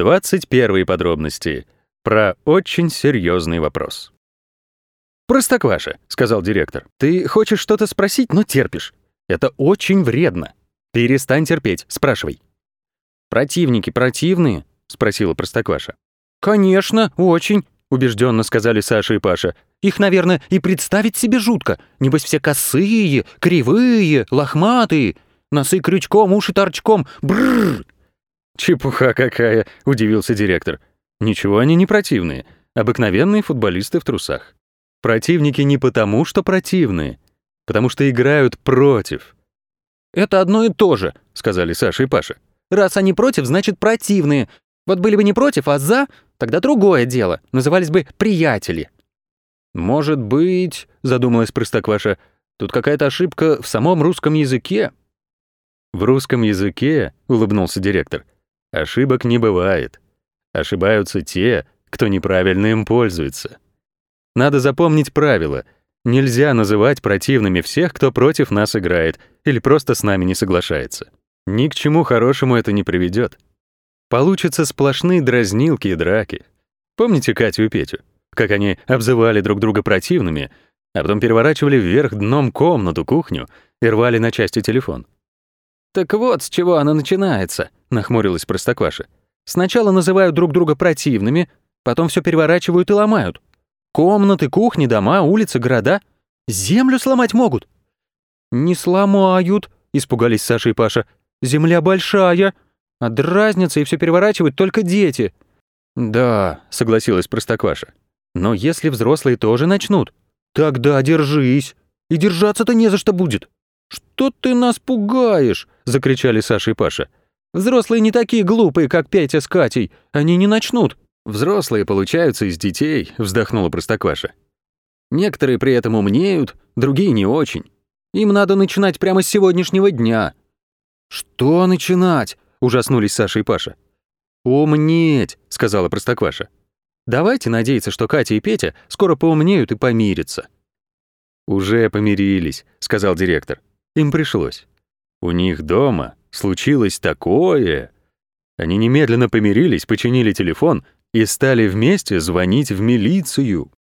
21 подробности. Про очень серьезный вопрос. «Простокваша», — сказал директор, — «ты хочешь что-то спросить, но терпишь. Это очень вредно. Перестань терпеть, спрашивай». «Противники противные?» — спросила Простокваша. «Конечно, очень», — убежденно сказали Саша и Паша. «Их, наверное, и представить себе жутко. Небось все косые, кривые, лохматые, носы крючком, уши торчком. Бррр!» «Чепуха какая!» — удивился директор. «Ничего они не противные. Обыкновенные футболисты в трусах. Противники не потому, что противные, потому что играют против». «Это одно и то же», — сказали Саша и Паша. «Раз они против, значит противные. Вот были бы не против, а за, тогда другое дело. Назывались бы приятели». «Может быть», — задумалась Простокваша, «тут какая-то ошибка в самом русском языке». «В русском языке», — улыбнулся директор, Ошибок не бывает. Ошибаются те, кто неправильно им пользуется. Надо запомнить правило. Нельзя называть противными всех, кто против нас играет или просто с нами не соглашается. Ни к чему хорошему это не приведет. Получатся сплошные дразнилки и драки. Помните Катю и Петю? Как они обзывали друг друга противными, а потом переворачивали вверх дном комнату, кухню и рвали на части телефон. «Так вот, с чего она начинается», — нахмурилась Простокваша. «Сначала называют друг друга противными, потом все переворачивают и ломают. Комнаты, кухни, дома, улицы, города. Землю сломать могут». «Не сломают», — испугались Саша и Паша. «Земля большая, а дразнятся и все переворачивают только дети». «Да», — согласилась Простокваша. «Но если взрослые тоже начнут, тогда держись. И держаться-то не за что будет». «Что ты нас пугаешь?» — закричали Саша и Паша. «Взрослые не такие глупые, как Петя с Катей. Они не начнут». «Взрослые получаются из детей», — вздохнула Простокваша. «Некоторые при этом умнеют, другие не очень. Им надо начинать прямо с сегодняшнего дня». «Что начинать?» — ужаснулись Саша и Паша. «Умнеть», — сказала Простокваша. «Давайте надеяться, что Катя и Петя скоро поумнеют и помирятся». «Уже помирились», — сказал директор. Им пришлось. У них дома случилось такое. Они немедленно помирились, починили телефон и стали вместе звонить в милицию.